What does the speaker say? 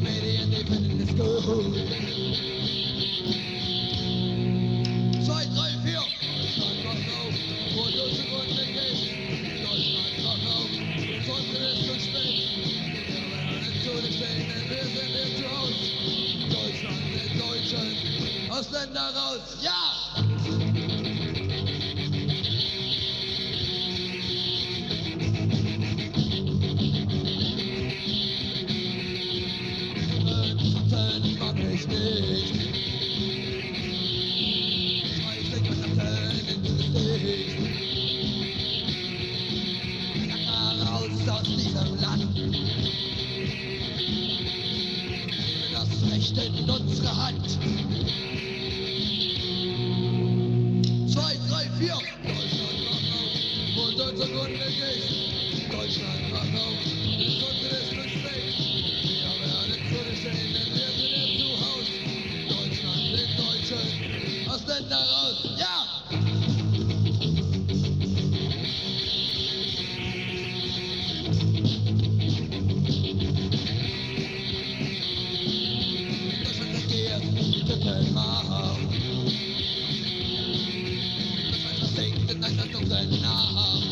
Medien, die finden es gut. Zu Hause. Deutschland sind Deutschen, Ausländer raus, ja! Schatten mag ich nicht. Raus aus diesem Land. Das Recht in unsere Hand. Zwei, drei, vier. Deutschland wacht auf, wo du zugrunde gehst. Deutschland wacht auf, die Stunde ist spät. Wir werden zu dir stehen, denn wir sind hier zu Haus. Deutschland sind Deutsche, Ausländer raus, ja! Die